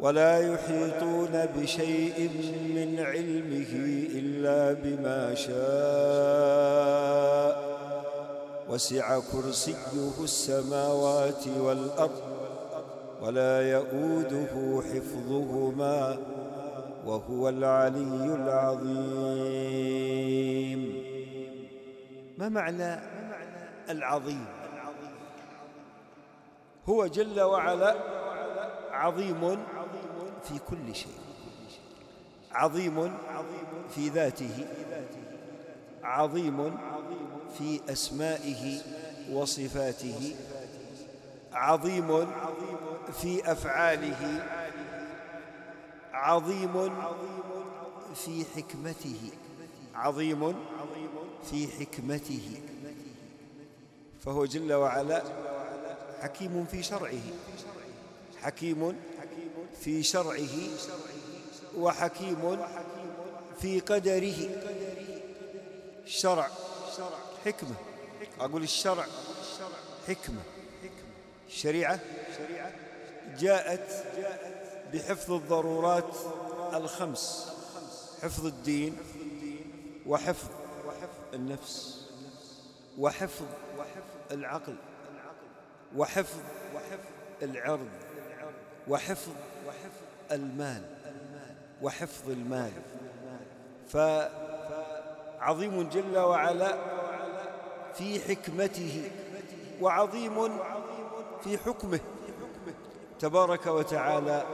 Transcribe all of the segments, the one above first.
ولا يحيطون بشيء من علمه إلا بما شاء. وسع كرسيه السماوات والأرض ولا يؤوده حفظهما وهو العلي العظيم. ما معنى العظيم؟ هو جل وعلا عظيم. في كل شيء. عظيم في ذاته عظيم في أسمائه وصفاته عظيم في أفعاله عظيم في حكمته عظيم في حكمته. فهو جل وعلا حكيم في شرعه حكيم في شرعه وحكيم في قدره. الشرع حكمة. أقول الشرع حكمة. الشريعة جاءت بحفظ الضرورات الخمس حفظ الدين وحفظ النفس وحفظ العقل وحفظ العرض وحفظ المال وحفظ المال. فعظيم جل وعلا في حكمته وعظيم في حكمه تبارك وتعالى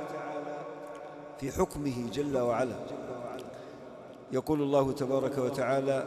في حكمه جل وعلا. يقول الله تبارك وتعالى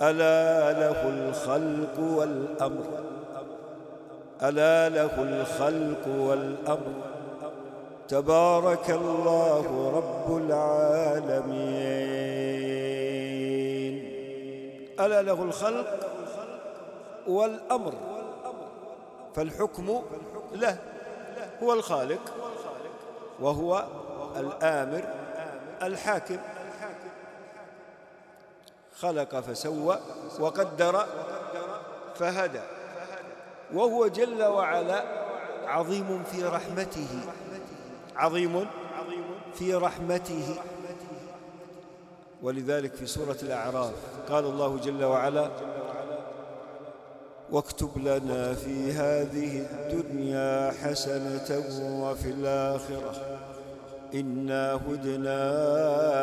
ألا له الخلق والأمر. ألا له الخلق والأمر. تبارك الله رب العالمين. ألا له الخلق والأمر. فالحكم له. هو الخالق. وهو الآمر الحاكم. خلق فسوى وقدر فهدى. وهو جل وعلا عظيم في رحمته. عظيم في رحمته. ولذلك في سورة الأعراف قال الله جل وعلا واكتب لنا في هذه الدنيا حسنة وفي الآخرة. إنا هدنا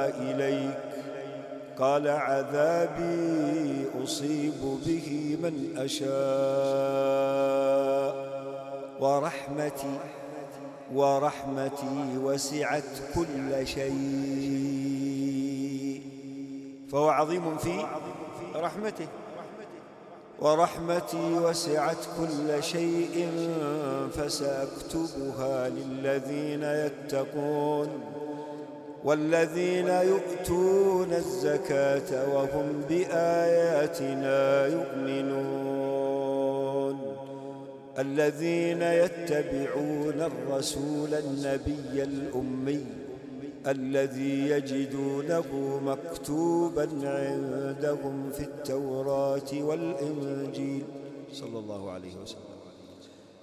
إليك. قال عذابي أصيب به من أشاء. ورحمتي ورحمتي وسعت كل شيء. فهو عظيم في رحمته. ورحمتي وسعت كل شيء فسأكتبها للذين يتقون. والذين يؤتون الزكاة وهم بآياتنا يؤمنون. الذين يتبعون الرسول النبي الأمي الذي يجدونه مكتوبا عندهم في التوراة والإنجيل. صلى الله عليه وسلم.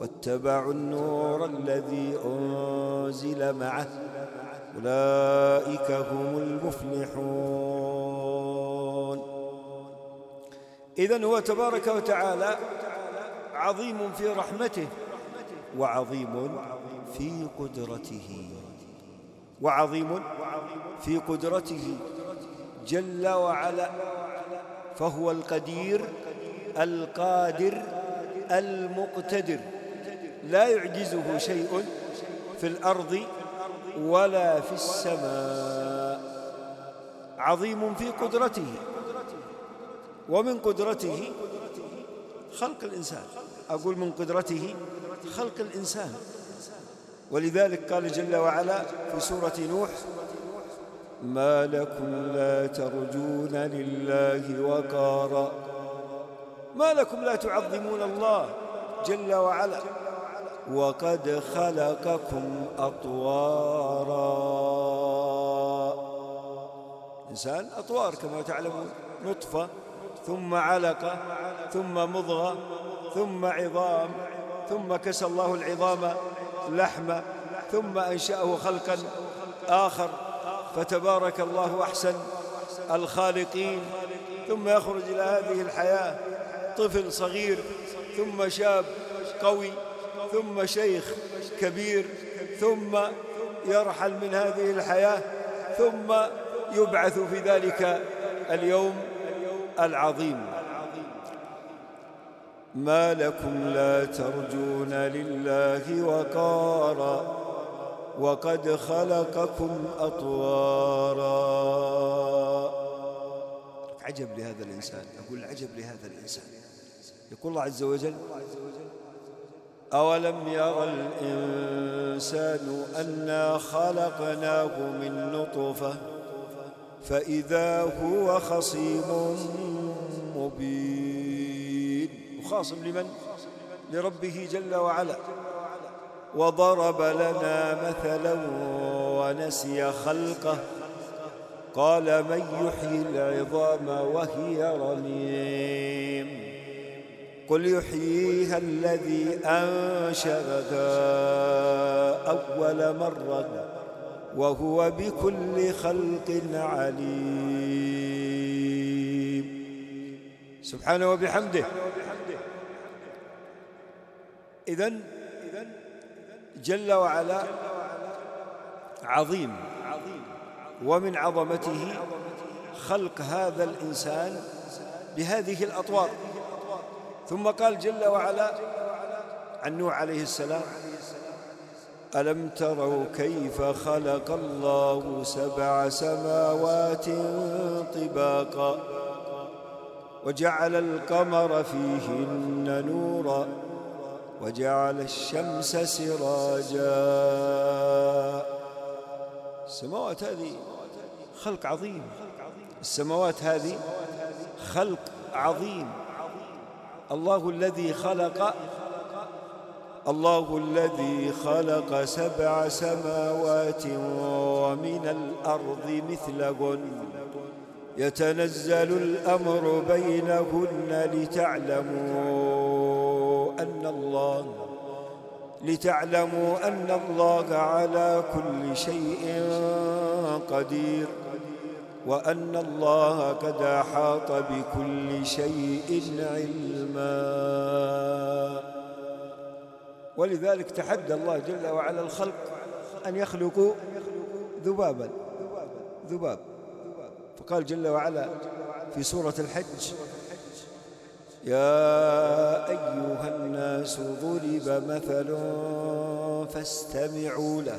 واتبعوا النور الذي أنزل معه. أولئك هم المفلحون. إذن هو تبارك وتعالى عظيم في رحمته وعظيم في قدرته. وعظيم في قدرته جل وعلا. فهو القدير القادر المقتدر. لا يعجزه شيء في الأرض ولا في السماء. عظيم في قدرته ومن قدرته خلق الإنسان. أقول من قدرته خلق الإنسان. ولذلك قال جل وعلا في سورة نوح ما لكم لا ترجون لله وقارا. ما لكم لا تعظمون الله جل وعلا. وقد خلقكم أطوارا. إنسان أطوار كما تعلمون نطفة ثم علقة ثم مضغة ثم عظام ثم كسى الله العظام لحما ثم أنشأه خلقا آخر فتبارك الله أحسن الخالقين. ثم يخرج إلى هذه الحياة طفل صغير ثم شاب قوي. ثم شيخ كبير ثم يرحل من هذه الحياة ثم يبعث في ذلك اليوم العظيم. ما لكم لا ترجون لله وقارا وقد خلقكم أطوارا. عجب لهذا الإنسان أقول عجب لهذا الإنسان. يقول الله عز وجل أولم يرى الإنسان أنا خلقناه من نطفة فإذا هو خصيم مبين. وخاصم لمن؟ لربه جل وعلا. وضرب لنا مثلا ونسي خلقه. قال من يحيي العظام وهي رميم. قل يحييها الذي أنشأها أول مرة وهو بكل خلق عليم. سبحانه وبحمده. إذن جل وعلا عظيم ومن عظمته خلق هذا الإنسان بهذه الأطوار. ثم قال جل وعلا عن نوح عليه السلام ألم تروا كيف خلق الله سبع سماوات طباقا وجعل القمر فيهن نورا وجعل الشمس سراجا؟ السماوات هذه خلق عظيم السماوات هذه خلق عظيم. الله الذي خلق الله الذي خلق سبع سماوات ومن الأرض مثلهن. يتنزل الأمر بينهن لتعلموا أن الله لتعلموا أن الله على كل شيء قدير. وأن الله قد أحاط بكل شيء علما. ولذلك تحدى الله جل وعلا الخلق أن يخلقوا ذبابا ذباب. فقال جل وعلا في سورة الحج يا أيها الناس ضرب مثل فاستمعوا له.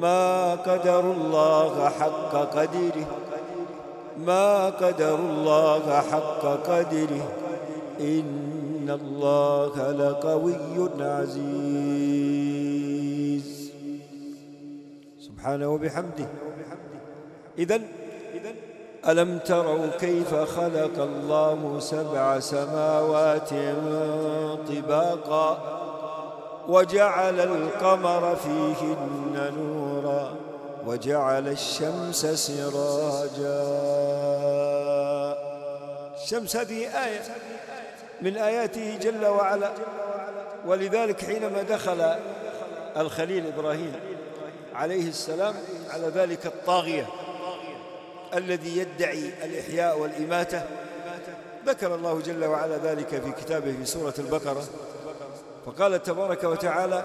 ما قدر الله حق قدره. ما قدر الله حق قدره. إن الله لقوي عزيز. سبحانه وبحمده. إذن ألم تروا كيف خلق الله سبع سماوات طباقا وجعل القمر فيهن نورا وجعل الشمس سراجا. الشمس هذه آية من آياته جل وعلا. ولذلك حينما دخل الخليل إبراهيم عليه السلام على ذلك الطاغية الذي يدعي الإحياء والإماتة ذكر الله جل وعلا ذلك في كتابه في سورة البقرة. فقال تبارك وتعالى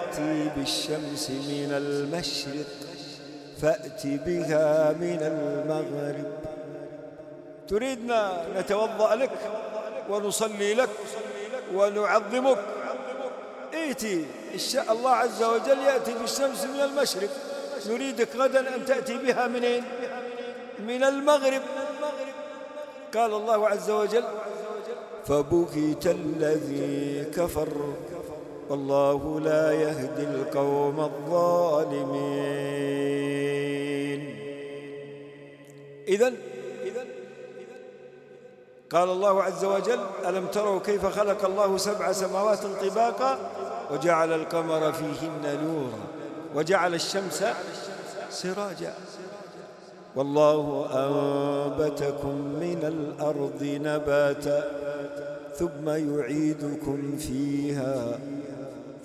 بالشمس من المشرق فأت بها من المغرب. تريدنا نتوضأ لك ونصلي لك ونعظمك. ائتي الله عز وجل يأتي بالشمس من المشرق. نريدك غدا أن تأتي بها منين من المغرب. قال الله عز وجل فبكت الذي كفر والله لا يهدي القوم الظالمين. إذن قال الله عز وجل ألم تروا كيف خلق الله سبع سماوات طباقا وجعل القمر فيهن نورا وجعل الشمس سراجا؟ والله أنبتكم من الأرض نباتا ثم يعيدكم فيها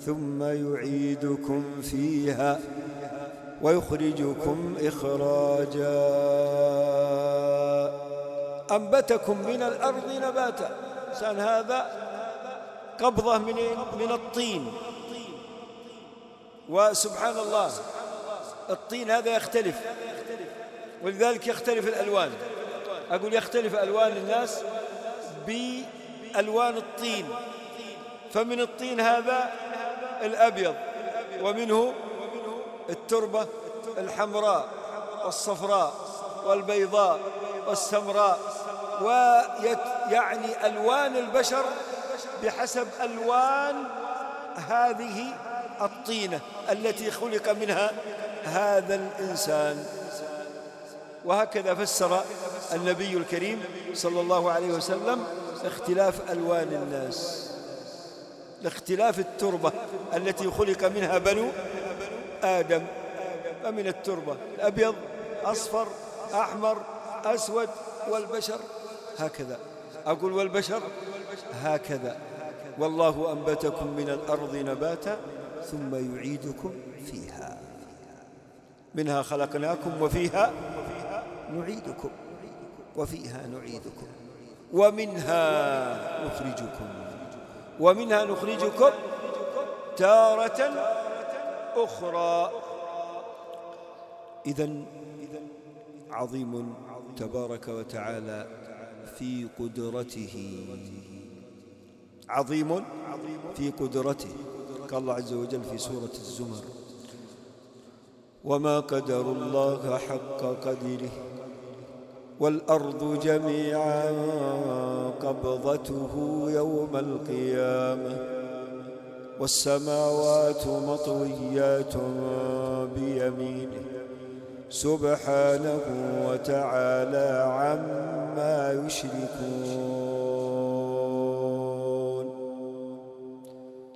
ثم يعيدكم فيها ويخرجكم إخراجا. أنبتكم من الأرض نباتا. سان هذا؟ قبضة من من الطين. وسبحان الله الطين هذا يختلف. ولذلك يختلف الألوان. أقول يختلف ألوان الناس بألوان الطين. فمن الطين هذا الأبيض ومنه التربة الحمراء والصفراء والبيضاء والسمراء ويعني ألوان البشر بحسب ألوان هذه الطينة التي خلق منها هذا الإنسان. وهكذا فسر النبي الكريم صلى الله عليه وسلم اختلاف ألوان الناس. لاختلاف التربة التي خلق منها بنو آدم. فمن التربة الأبيض أصفر أحمر أسود والبشر. هكذا. أقول والبشر؟ هكذا. والله أنبتكم من الأرض نباتا ثم يعيدكم فيها. منها خلقناكم وفيها نعيدكم. وفيها نعيدكم. ومنها نخرجكم. ومنها نخرجكم تارة أخرى. إذا عظيم تبارك وتعالى في قدرته. عظيم في قدرته. قال الله عز وجل في سورة الزمر. وما قدر الله حق قدره. والأرض جميعا قبضته يوم القيامة. والسماوات مطويات بيمينه. سبحانه وتعالى عما يشركون.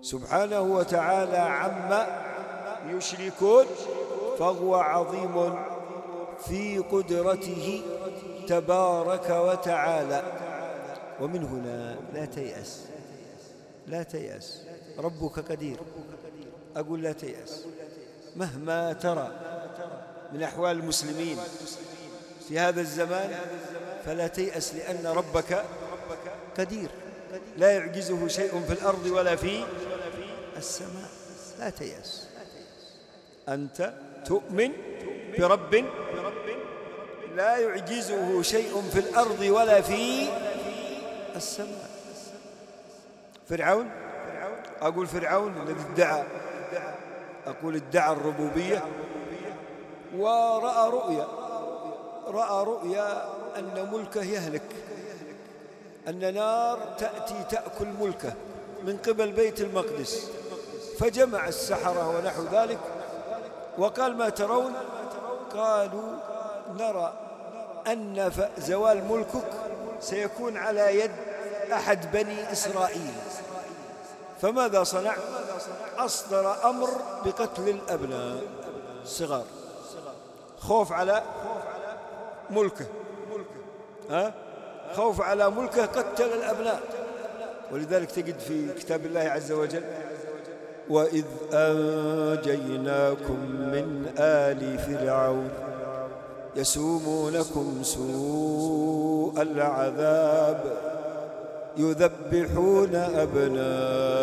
سبحانه وتعالى عما يشركون. فهو عظيم في قدرته تبارك وتعالى. ومن هنا لا تيأس. لا تيأس. ربك قدير. أقول لا تيأس. مهما ترى من أحوال المسلمين في هذا الزمان فلا تيأس لأن ربك قدير. لا يعجزه شيء في الأرض ولا في السماء. لا تيأس. أنت تؤمن برب لا يعجزه شيء في الأرض ولا في السماء. فرعون؟ أقول فرعون الذي ادعى أقول ادعى الربوبية. ورأى رؤيا رأى رؤيا أن ملكه يهلك أن نار تأتي تأكل ملكه من قبل بيت المقدس. فجمع السحرة ونحو ذلك وقال ما ترون؟ قالوا نرى أن زوال ملكك سيكون على يد أحد بني إسرائيل. فماذا صنع؟ أصدر أمر بقتل الأبناء. الصغار خوف على ملكه. ها؟ خوف على ملكه قتل الأبناء. ولذلك تجد في كتاب الله عز وجل وإذ أنجيناكم من آل فرعون يسومونكم سوء العذاب يذبحون أبناءكم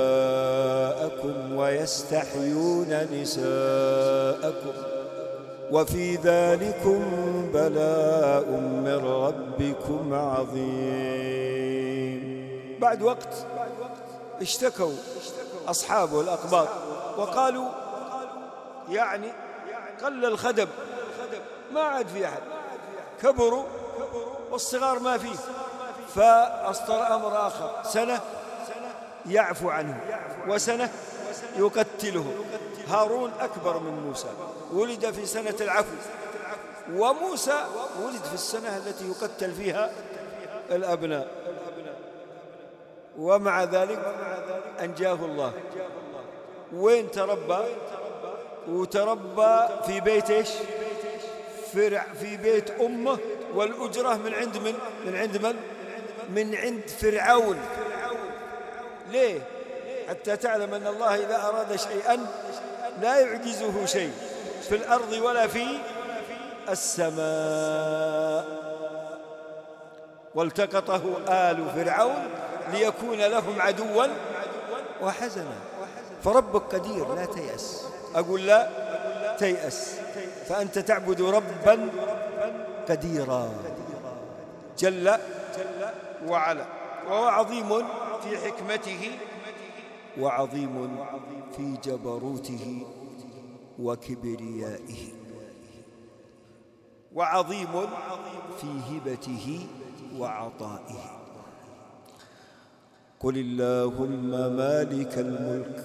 ويستحيون نساءكم وفي ذلكم بلاء من ربكم عظيم. بعد وقت اشتكوا أصحابه الأقباط وقالوا يعني قل الخدم ما عاد في أحد. كبروا والصغار ما فيه. فأصدر أمر آخر. سنة يعفو عنه وسنة يقتله. هارون أكبر من موسى. ولد في سنة العفو. وموسى ولد في السنة التي يقتل فيها الأبناء. ومع ذلك أنجاه الله. وين تربى؟ وتربى في بيت إيش؟ فرع في بيت أمه والأجرة من عند من؟ من عند من؟ من عند فرعون. ليه؟ حتى تعلم أن الله إذا أراد شيئا لا يعجزه شيء في الأرض ولا في السماء. والتقطه آل فرعون ليكون لهم عدوا وحزنا. فربك قدير لا تيأس. أقول لا تيأس. فأنت تعبد ربا قديرا. جل وعلا. وهو عظيم في حكمته وعظيم في جبروته وكبريائه وعظيم في هبته وعطائه. قل اللهم مالك الملك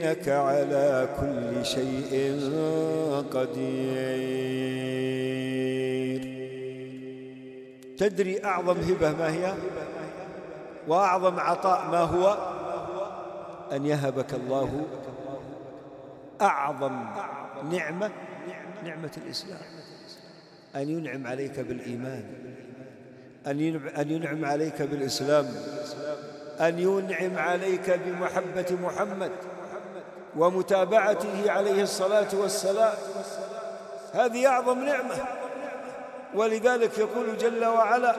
إنك على كل شيء قدير. تدري أعظم هبة ما هي؟ وأعظم عطاء ما هو؟ أن يهبك الله أعظم نعمة نعمة الإسلام. أن ينعم عليك بالإيمان أن ينعم عليك بالإسلام أن ينعم عليك بمحبة محمد. ومتابعته عليه الصلاة والسلام. هذه أعظم نعمة. ولذلك يقول جل وعلا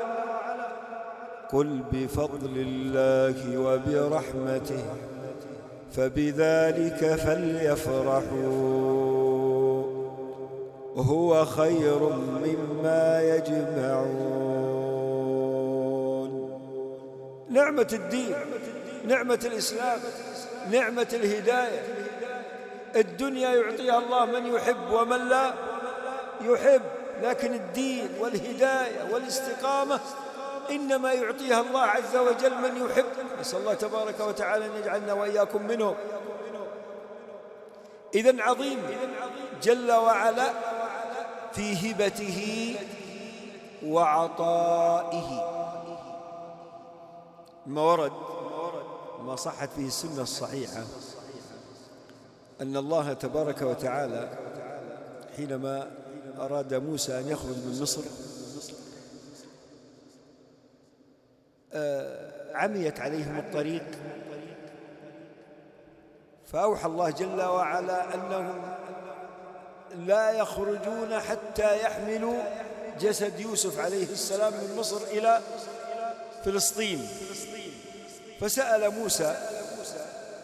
قل بفضل الله وبرحمته فبذلك فليفرحوا. هو خير مما يجمعون. نعمة الدين نعمة الإسلام. نعمة الهداية. الدنيا يعطيها الله من يحب ومن لا يحب لكن الدين والهداية والاستقامة إنما يعطيها الله عز وجل من يحب. نسأل الله تبارك وتعالى أن يجعلنا وإياكم منهم. إذن عظيم جل وعلا في هبته وعطائه. ما ورد؟ ما صحت فيه السنة الصحيحة أن الله تبارك وتعالى حينما أراد موسى أن يخرج من مصر آه، عميت عليهم الطريق فأوحى الله جل وعلا أنهم لا يخرجون حتى يحملوا جسد يوسف عليه السلام من مصر إلى فلسطين. فسأل موسى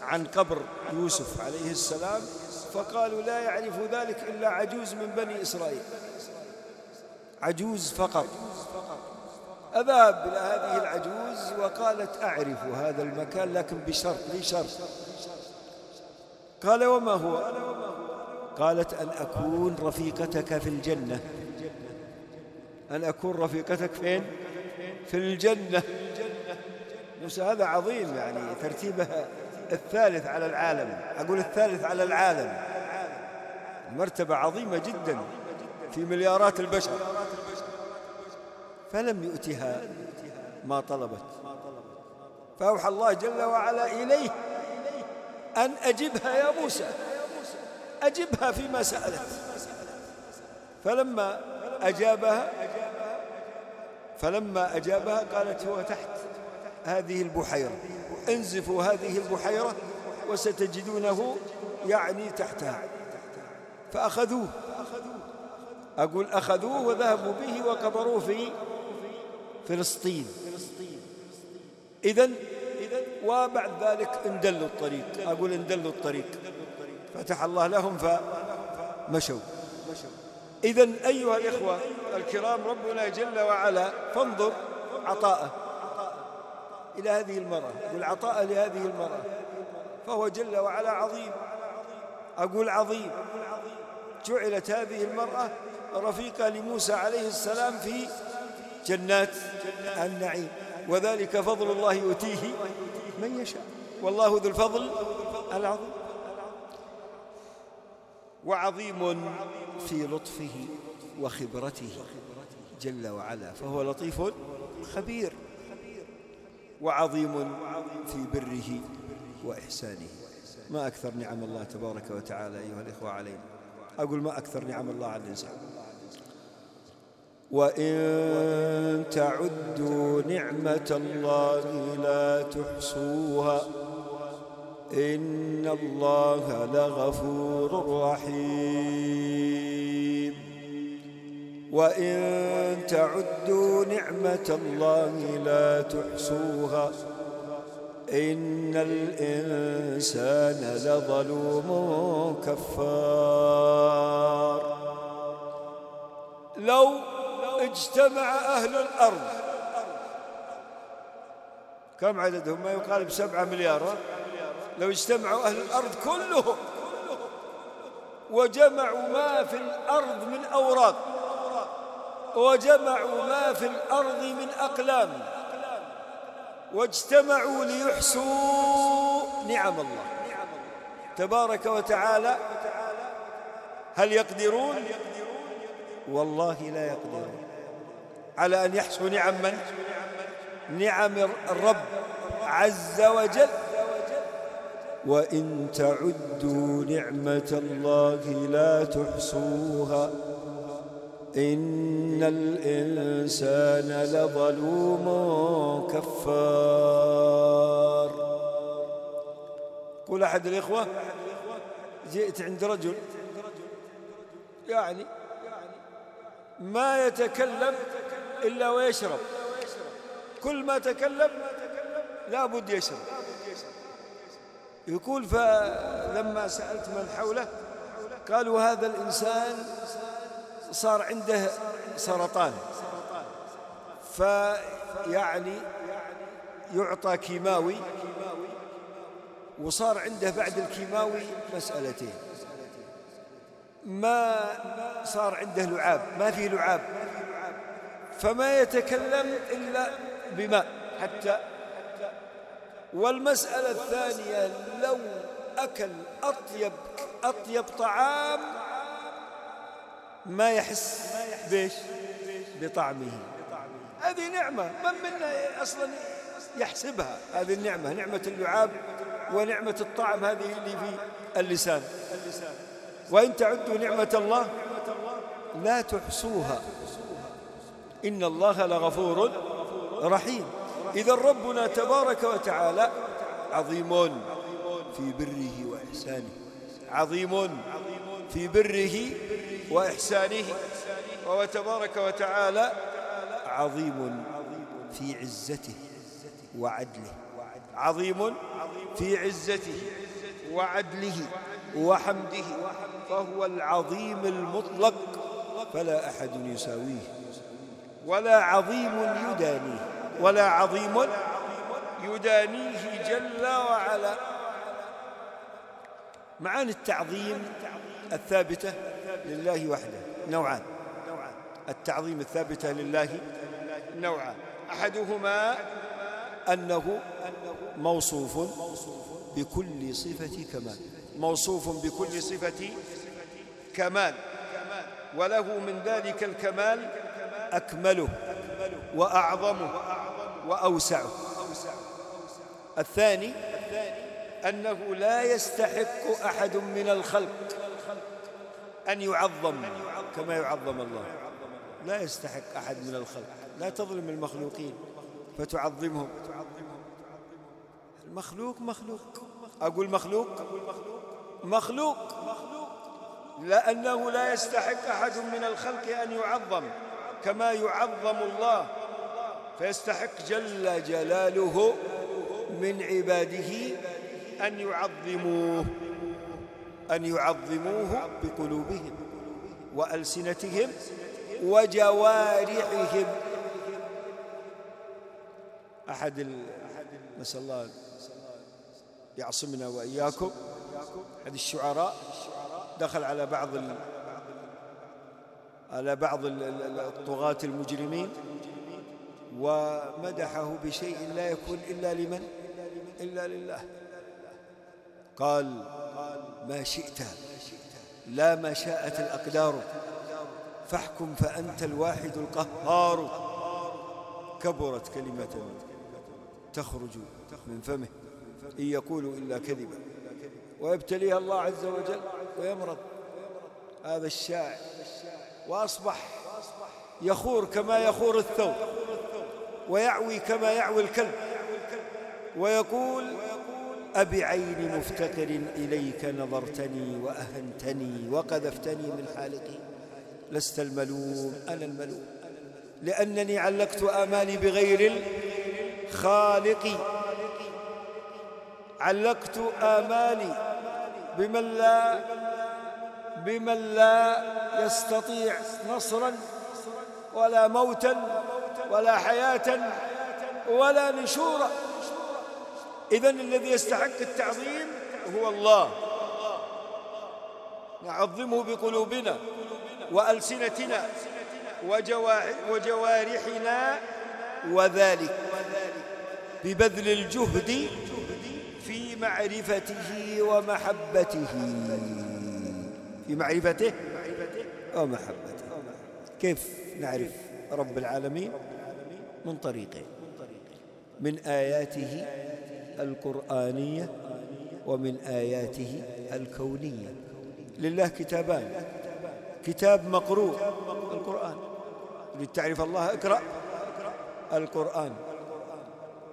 عن قبر يوسف عليه السلام فقالوا لا يعرف ذلك إلا عجوز من بني إسرائيل. عجوز فقط. أذهب إلى هذه العجوز وقالت أعرف هذا المكان لكن بشرط لي شرط. قال وما هو؟ قالت أن أكون رفيقتك في الجنة. أن أكون رفيقتك فين؟ في الجنة. هذا عظيم يعني ترتيبه الثالث على العالم. أقول الثالث على العالم. مرتبة عظيمة جدا في مليارات البشر. فلم يؤتها ما طلبت. فأوحى الله جل وعلا إليه أن أجبها يا موسى. أجبها فيما سألت. فلما أجابها فلما أجابها قالت هو تحت. هذه البحيرة. انزفوا هذه البحيرة وستجدونه يعني تحتها. فأخذوه. أقول أخذوه وذهبوا به وقبروه في فلسطين. إذن وبعد ذلك اندلوا الطريق. أقول اندلوا الطريق. فتح الله لهم فمشوا. إذن أيها الإخوة الكرام ربنا جل وعلا فانظر عطاءه. إلى هذه المرأة والعطاء لهذه المرأة فهو جل وعلا عظيم. أقول عظيم. جعلت هذه المرأة رفيقة لموسى عليه السلام في جنات النعيم. وذلك فضل الله يؤتيه من يشاء. والله ذو الفضل العظيم. وعظيم في لطفه وخبرته جل وعلا. فهو لطيف خبير. وعظيم في بره وإحسانه. ما أكثر نعم الله تبارك وتعالى أيها الإخوة علينا. أقول ما أكثر نعم الله على الإنسان. وإن تعدوا نعمة الله لا تحصوها. إن الله لغفور رحيم. وإن تعدوا نعمة الله لا تحصوها إن الإنسان لظلوم كفار. لو اجتمع أهل الأرض كم عددهم؟ ما يقارب سبعة مليار لو اجتمعوا أهل الأرض كلهم وجمعوا ما في الأرض من أوراق وجمعوا ما في الأرض من أقلام واجتمعوا ليحصوا نعم الله. تبارك وتعالى هل يقدرون؟ والله لا يقدرون. على أن يحصوا نعم من؟ نعم الرب عز وجل. وإن تعدوا نعمة الله لا تحصوها. إن الإنسان لظلوم كفار. قول أحد الإخوة جئت عند رجل يعني ما يتكلم إلا ويشرب. كل ما تكلم لابد يشرب. يقول فلما سألت من حوله قالوا هذا الإنسان صار عنده سرطان. فيعني يعطى كيماوي وصار عنده بعد الكيماوي مسألتين. ما صار عنده لعاب ما في لعاب. فما يتكلم إلا بماء حتى. والمسألة الثانية لو أكل أطيب أطيب طعام ما يحس بيش بطعمه. هذه نعمة من منا أصلا يحسبها هذه النعمة؟ نعمة اللعاب ونعمة الطعم هذه اللي في اللسان. وإن تعدوا نعمة الله لا تحصوها. إن الله لغفور رحيم. إذا ربنا تبارك وتعالى عظيم في بره وإحسانه. عظيم في بره وإحسانه وهو تبارك وتعالى عظيم في عزته وعدله. عظيم في عزته وعدله وحمده فهو العظيم المطلق فلا أحد يساويه ولا عظيم يدانيه ولا عظيم يدانيه جل وعلا. معاني التعظيم الثابتة لله وحده نوعان. التعظيم الثابتة لله نوعان. أحدهما أنه موصوف بكل صفة كمال. موصوف بكل صفة كمال. وله من ذلك الكمال أكمله وأعظمه وأوسعه. الثاني أنه لا يستحق أحد من الخلق أن يعظم كما يعظم الله. لا يستحق أحد من الخلق. لا تظلم المخلوقين فتعظمهم. المخلوق مخلوق. أقول مخلوق؟ مخلوق. لأنه لا يستحق أحد من الخلق أن يعظم كما يعظم الله. فيستحق جل جلاله من عباده أن يعظموه. أن يعظموه بقلوبهم وألسنتهم وجوارحهم. أحد ال... نسأل الله يعصمنا وإياكم. أحد الشعراء دخل على بعض. على بعض الطغاة المجرمين ومدحه بشيء لا يكون إلا لمن؟ إلا لله. قال ما شئت لا ما شاءت الأقدار فاحكم فأنت الواحد القهار. كبرت كلمة تخرج من فمه إن يقول إلا كذبا ويبتليها الله عز وجل ويمرض. هذا الشاعر وأصبح يخور كما يخور الثوب ويعوي كما يعوي الكلب ويقول أبعين مفتقر إليك نظرتني وأهنتني وقذفتني من حالقي. لست الملوم أنا الملوم. لأنني علقت آمالي بغير الخالق. علقت آمالي بمن لا بمن لا يستطيع نصرا ولا موتا ولا حياة ولا نشورا. إذن الذي يستحق التعظيم هو الله. نعظمه بقلوبنا وألسنتنا وجوارحنا وذلك ببذل الجهد في معرفته ومحبته. في معرفته ومحبته. كيف نعرف رب العالمين؟ من طريقين. من آياته القرآنية ومن آياته الكونية. لله كتابان. كتاب مقروء. القرآن. لتعرف الله اقرأ. القرآن.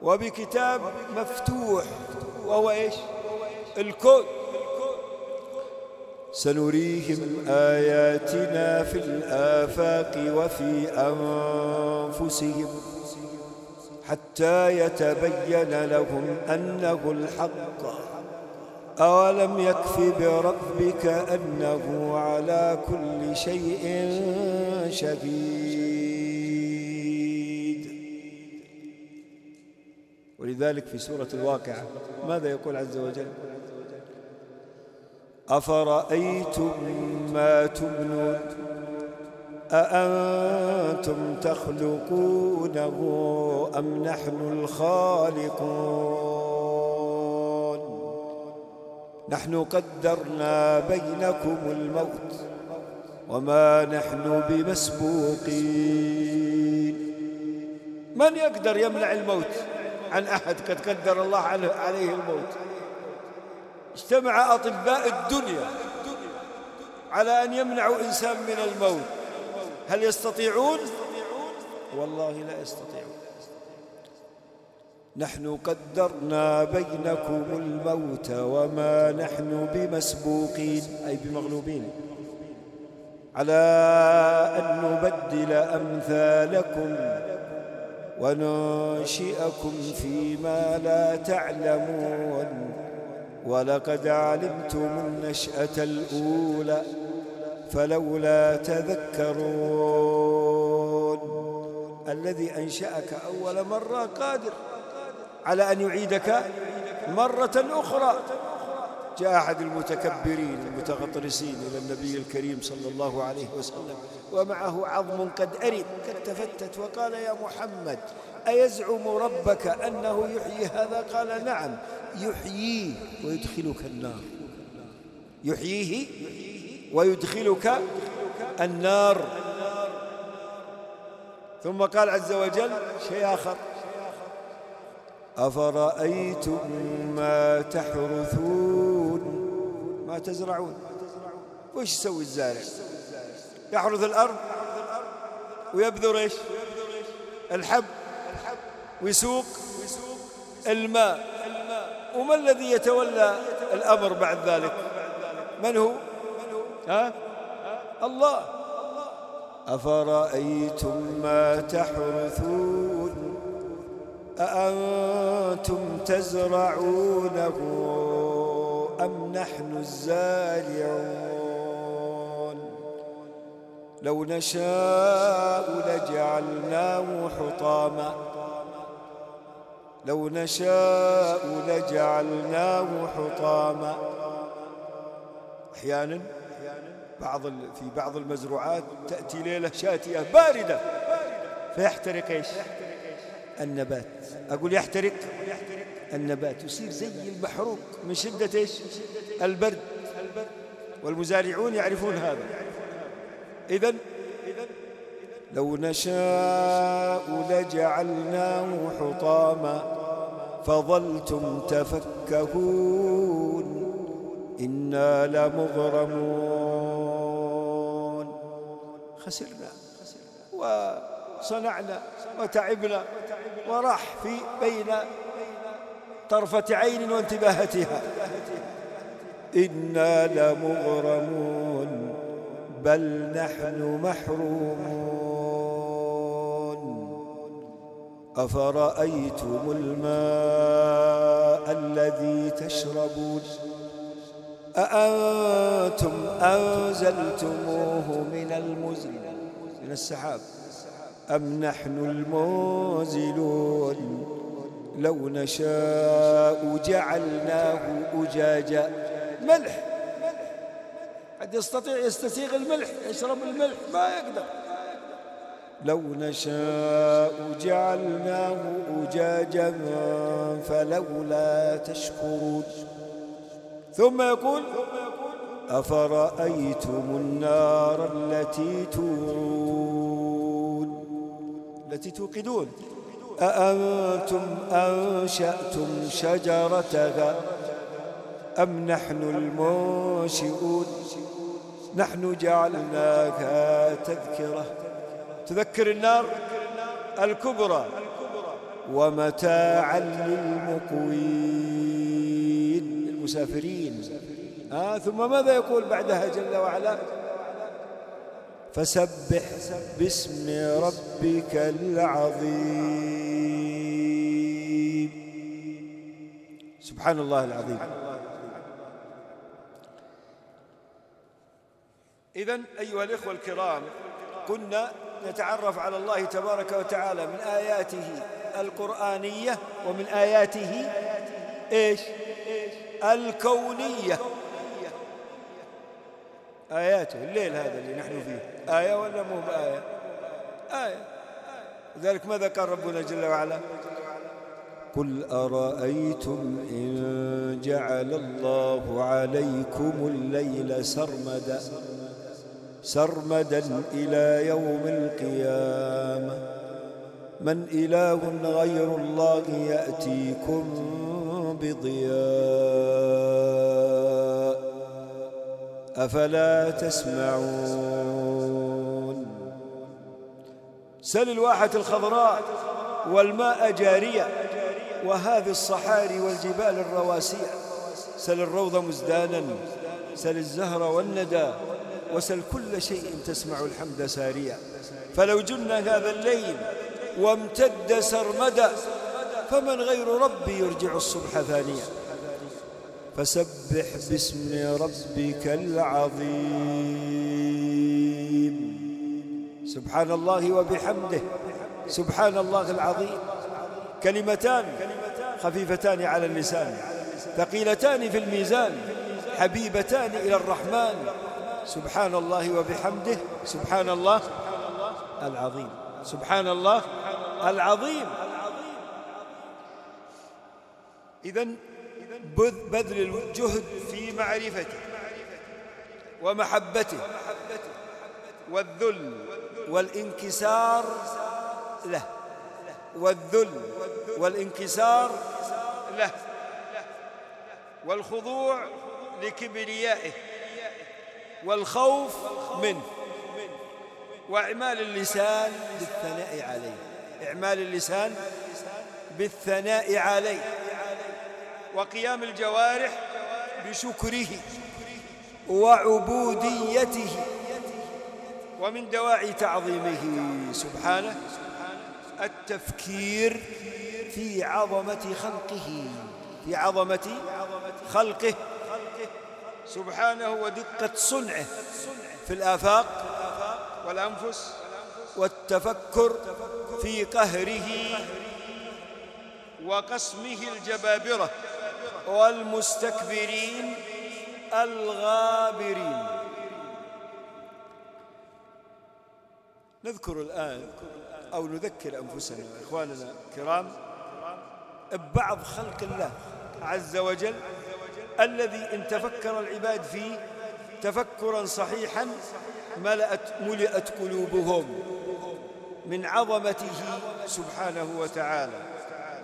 وبكتاب مفتوح. وهو إيش؟ الكون. سنريهم آياتنا في الآفاق وفي أنفسهم. حتى يتبين لهم أنه الحق. أولم يكف بربك أنه على كل شيء شهيد. ولذلك في سورة الواقعة ماذا يقول عز وجل؟ أفرأيتم ما تمنون؟ أأنتم تخلقونه أم نحن الخالقون؟ نحن قدرنا بينكم الموت وما نحن بمسبوقين. من يقدر يمنع الموت؟ عن أحد قد قدر الله عليه الموت. اجتمع أطباء الدنيا على أن يمنعوا إنسان من الموت. هل يستطيعون؟ والله لا يستطيعون. نحن قدرنا بينكم الموت وما نحن بمسبوقين أي بمغلوبين. على أن نبدل أمثالكم وننشئكم فيما لا تعلمون. ولقد علمتم النشأة الأولى. فلولا تذكرون. الذي أنشأك أول مرة قادر على أن يعيدك مرة أخرى. جاء أحد المتكبرين المتغطرسين إلى النبي الكريم صلى الله عليه وسلم ومعه عظم قد أرد قد تفتت وقال يا محمد أيزعم ربك أنه يحيي هذا؟ قال نعم يحييه ويدخلك النار. يحييه ويدخلك النار. ثم قال عز وجل شيء آخر. أفرأيتم ما تحرثون؟ ما تزرعون. وش يسوي الزارع؟ يحرث الأرض ويبذر إيش؟ الحب ويسوق الماء. وما الذي يتولى الأمر بعد ذلك؟ من هو؟ ها؟ الله. أفرأيتم ما تحرثون؟ أأنتم تزرعونه أم نحن الزارعون؟ لو نشاء لجعلناه حطاما. لو نشاء لجعلناه حطاما. أحيانا بعض في بعض المزروعات تأتي ليلة شاتئة باردة. فيحترق إيش؟ النبات. أقول يحترق؟ النبات. يصير زي المحروق من شدة إيش؟ البرد. والمزارعون يعرفون هذا. إذا لو نشاء لجعلناه حطاما فظلتم تفكهون. إنا لمغرمون. خسرنا وصنعنا وتعبنا وراح في بين طرفة عين وانتباهتها إنا لمغرمون بل نحن محرومون. أفرأيتم الماء الذي تشربون؟ أأنتم أنزلتموه من المزن من السحاب أم نحن المنزلون؟ لو نشاء جعلناه أجاجا. ملح. قد يستطيع يستسيغ الملح يشرب الملح؟ ما يقدر. لو نشاء جعلناه أجاجا فلولا تشكرون. ثم يقول أفرأيتم النار التي تورون التي توقدون. أأنتم أنشأتم شجرتها أم نحن المنشئون؟ نحن جعلناها تذكرة. تذكر النار الكبرى ومتاعا للمقوين. المسافرين. آه ثم ماذا يقول بعدها جل وعلا؟ فسبح باسم ربك العظيم. سبحان الله العظيم. إذا أيها الإخوة الكرام كنا نتعرف على الله تبارك وتعالى من آياته القرآنية ومن آياته إيش؟ الكونية. آياته الليل هذا اللي نحن فيه. آية ولا مو بآية؟ آية. لذلك ماذا قال ربنا جل وعلا؟ قل أرأيتم إن جعل الله عليكم الليل سرمدا سرمدا إلى يوم القيامة. من إله غير الله يأتيكم بضياء أفلا تسمعون؟ سل الواحة الخضراء والماء جارية وهذه الصحاري والجبال الرواسية. سل الروض مزدانا سل الزهر والندى وسل كل شيء تسمع الحمد ساريا فلو جن هذا الليل وامتد سرمدا فمن غير ربي يرجع الصبح ثانيا. فسبح باسم ربك العظيم. سبحان الله وبحمده. سبحان الله العظيم. كلمتان خفيفتان على اللسان. ثقيلتان في الميزان. حبيبتان إلى الرحمن. سبحان الله وبحمده. سبحان الله العظيم. سبحان الله العظيم. إذا بذل الجهد في معرفته ومحبته والذل والانكسار له والذل والانكسار له والخضوع لكبريائه والخوف منه وإعمال اللسان بالثناء عليه إعمال اللسان بالثناء عليه وقيام الجوارح بشكره وعبوديته ومن دواعي تعظيمه سبحانه التفكير في عظمة خلقه في عظمة خلقه سبحانه ودقة صنعه في الآفاق والأنفس والتفكر في قهره وقسمه الجبابرة والمستكبرين الغابرين. نذكر الآن أو نذكر أنفسنا إخواننا الكرام ببعض خلق الله عز وجل الذي إن تفكر العباد فيه تفكرا صحيحا ملأت ملئت قلوبهم من عظمته سبحانه وتعالى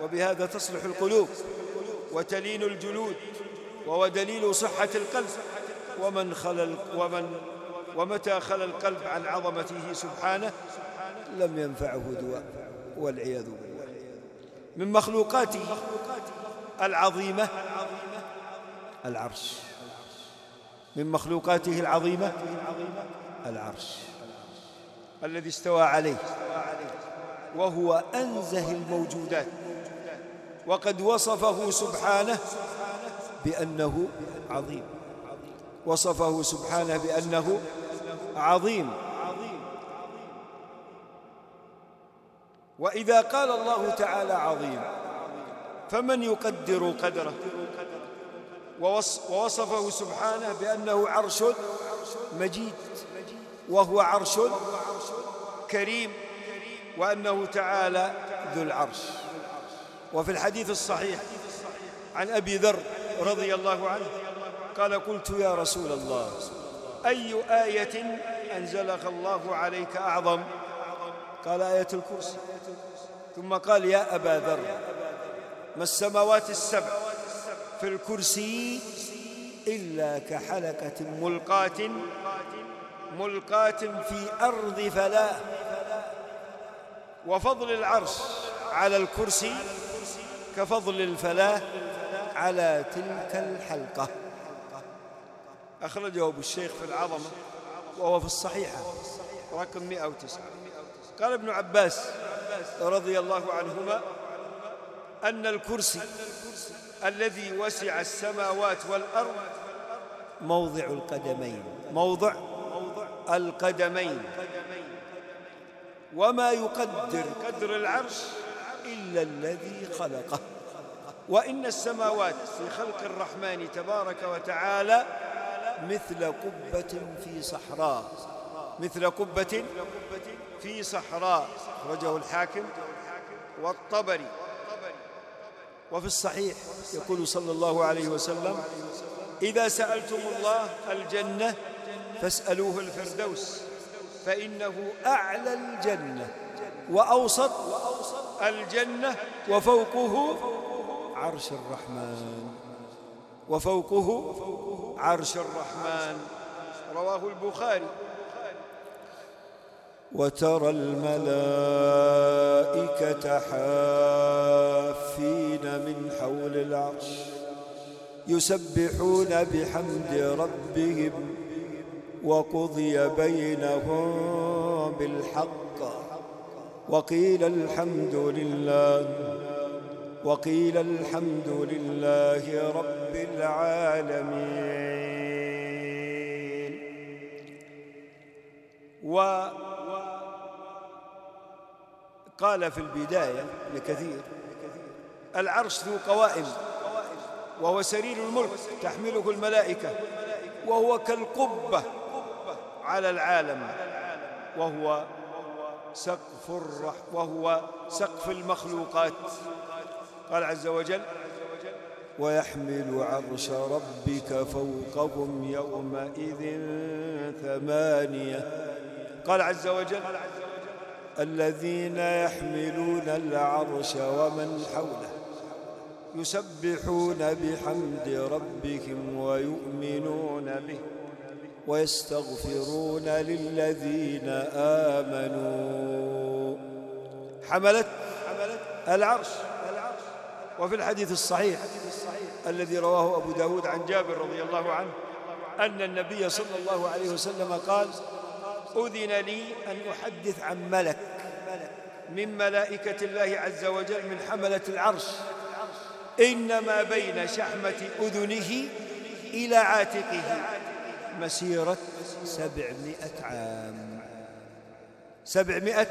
وبهذا تصلح القلوب. وتلين الجلود وهو دليل صحة القلب. ومن خلى ومن ومتى خلى القلب عن عظمته سبحانه لم ينفعه دواء والعياذ بالله. من مخلوقاته العظيمة العرش. من مخلوقاته العظيمة العرش. الذي استوى عليه وهو أنزه الموجودات. وقد وصفه سبحانه بأنه عظيم. وصفه سبحانه بأنه عظيم. وإذا قال الله تعالى عظيم فمن يقدر قدره؟ ووصفه سبحانه بأنه عرش مجيد وهو عرش كريم وأنه تعالى ذو العرش. وفي الحديث الصحيح عن أبي ذر رضي الله عنه قال قلت يا رسول الله أي آية أنزلك الله عليك أعظم؟ قال آية الكرسي. ثم قال يا أبا ذر ما السماوات السبع في الكرسي إلا كحلقة ملقاة ملقاة في أرض فلاة وفضل العرش على الكرسي كفضل الفلاة على تلك الحلقة. أخرجه أبو الشيخ في العظمة وهو في الصحيحة رقم 109 قال ابن عباس رضي الله عنهما أن الكرسي الذي وسع السماوات والأرض موضع القدمين موضع القدمين. وما يقدر قدر العرش إلا الذي خلقه. وإن السماوات في خلق الرحمن تبارك وتعالى مثل قبة في صحراء. مثل قبة في صحراء. أخرجه الحاكم والطبري. وفي الصحيح يقول صلى الله عليه وسلم إذا سألتم الله الجنة فاسألوه الفردوس فإنه أعلى الجنة. وأوسط الجنة وفوقه عرش الرحمن. وفوقه عرش الرحمن. رواه البخاري. وترى الملائكة حافين من حول العرش يسبحون بحمد ربهم وقضي بينهم بالحق. وقيل الحمد لله وقيل الحمد لله رب العالمين. وقال في البداية لكثير العرش ذو قوائم وهو سرير الملك تحمله الملائكة وهو كالقبة على العالم وهو سقف الرح وهو سقف المخلوقات. قال عز وجل ويحمل عرش ربك فوقهم يومئذ ثمانية. قال عز وجل الذين يحملون العرش ومن حوله يسبحون بحمد ربهم ويؤمنون به. ويستغفرون للذين آمنوا. حملت العرش وفي الحديث الصحيح الذي رواه أبو داود عن جابر رضي الله عنه أن النبي صلى الله عليه وسلم قال أذن لي أن أحدث عن ملك من ملائكة الله عز وجل من حملة العرش. إنما بين شحمة أذنه إلى عاتقه. مسيرة سبعمائة عام. سبعمائة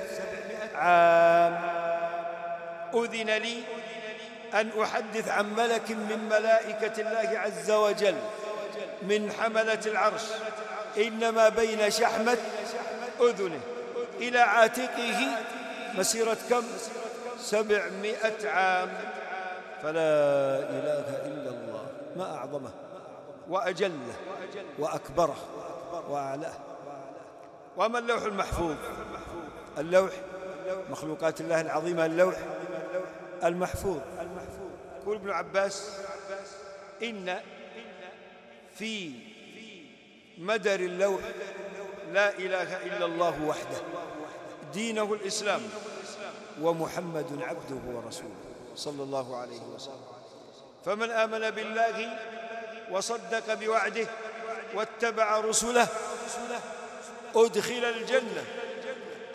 عام. أذن لي أن أحدث عن ملك من ملائكة الله عز وجل من حملة العرش إنما بين شحمة أذنه. إلى عاتقه مسيرة كم؟ سبعمائة عام. فلا إله إلا الله ما أعظمه. وأجله وأكبره وأعلاه. وما اللوح المحفوظ؟ اللوح مخلوقات الله العظيمة اللوح المحفوظ. يقول ابن عباس إن في مدر اللوح لا إله إلا الله وحده دينه الإسلام ومحمد عبده ورسوله صلى الله عليه وسلم. فمن آمن بالله وصدق بوعده واتبع رسله. أدخل الجنة.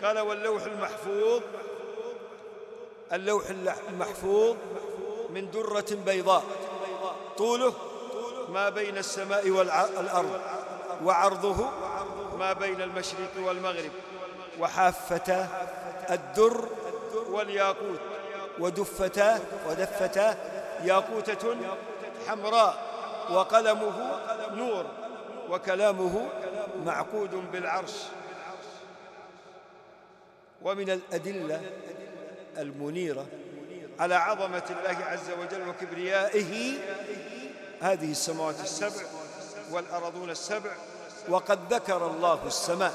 قال واللوح المحفوظ اللوح المحفوظ من درة بيضاء. طوله ما بين السماء والأرض وعرضه ما بين المشرق والمغرب. وحافتاه الدر والياقوت. ودفتاه ودفتاه ياقوتة حمراء. وقلمه نور وكلامه معقود بالعرش. ومن الأدلة المنيرة على عظمة الله عز وجل وكبريائه هذه السماوات السبع والأرضون السبع وقد ذكر الله السماء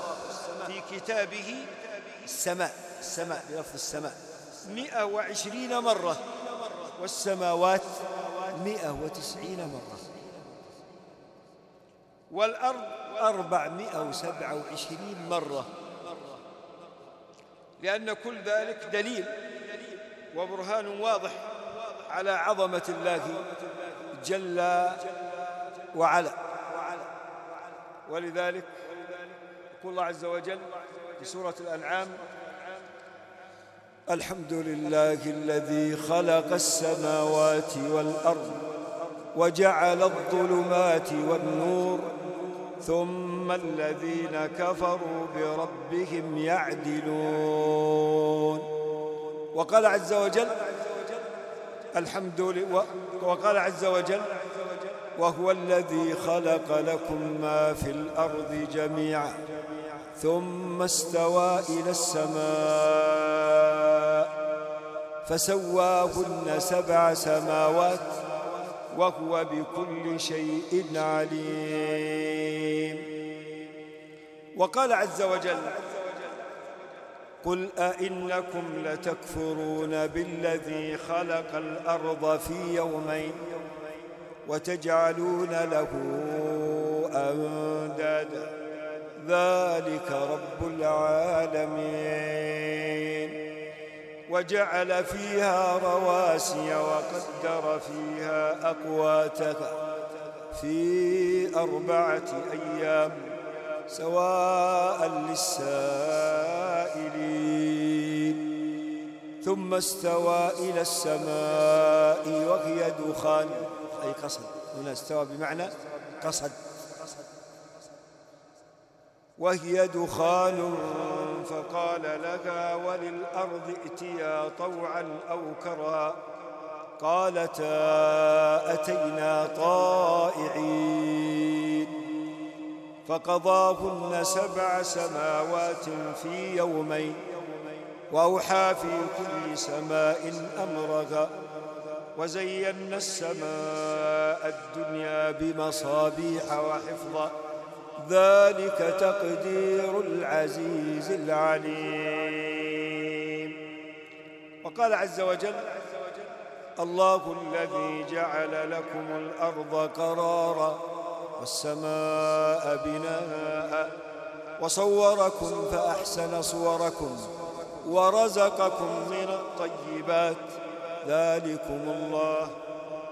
في كتابه السماء السماء بلفظ السماء مئة وعشرين مرة والسماوات مئة وتسعين مرة. والأرض أربعمائة وسبعة وعشرين مرة. لأن كل ذلك دليل وبرهان واضح على عظمة الله جل وعلا. ولذلك يقول الله عز وجل في سورة الأنعام الحمد لله الذي خلق السماوات والأرض وجعل الظلمات والنور ثم الذين كفروا بربهم يعدلون. وقال عز وجل الحمد لله وقال عز وجل وهو الذي خلق لكم ما في الأرض جميعا ثم استوى إلى السماء فسواهن سبع سماوات وهو بكل شيء عليم. وقال عز وجل قل أئنكم لتكفرون بالذي خلق الأرض في يومين وتجعلون له أندادا. ذلك رب العالمين. وجعل فيها رواسي وقدر فيها أقواتها في أربعة أيام سواء للسائلين. ثم استوى إلى السماء وهي دخان أي قصد هنا استوى بمعنى قصد. وهي دخان فقال لها وللأرض ائتيا طوعا أو كرها قالتا أتينا طائعين فقضاهن سبع سماوات في يومين وأوحى في كل سماء أمرها وزينا السماء الدنيا بمصابيح وحفظا ذلك تقدير العزيز العليم. وقال عز وجل الله الذي جعل لكم الأرض قرارا والسماء بناء وصوركم فأحسن صوركم ورزقكم من الطيبات. ذلكم الله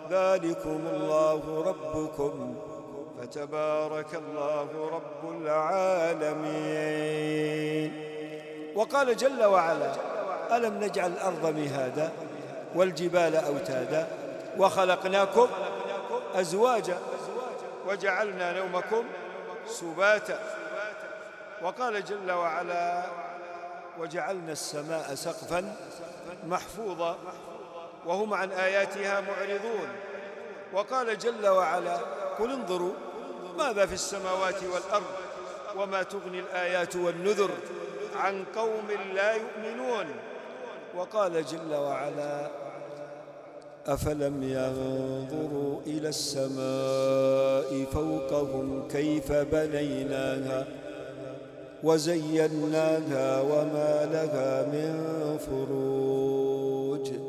ذلكم الله ربكم. فتبارك الله رب العالمين. وقال جل وعلا ألم نجعل الأرض مهادا والجبال أوتادا وخلقناكم أزواجا وجعلنا نومكم سباتا. وقال جل وعلا وجعلنا السماء سقفا محفوظا وهم عن آياتها معرضون. وقال جل وعلا قل انظروا ماذا في السماوات والأرض وما تغني الآيات والنذر عن قوم لا يؤمنون؟ وقال جل وعلا أفلم ينظروا إلى السماء فوقهم كيف بنيناها وزيناها وما لها من فروج؟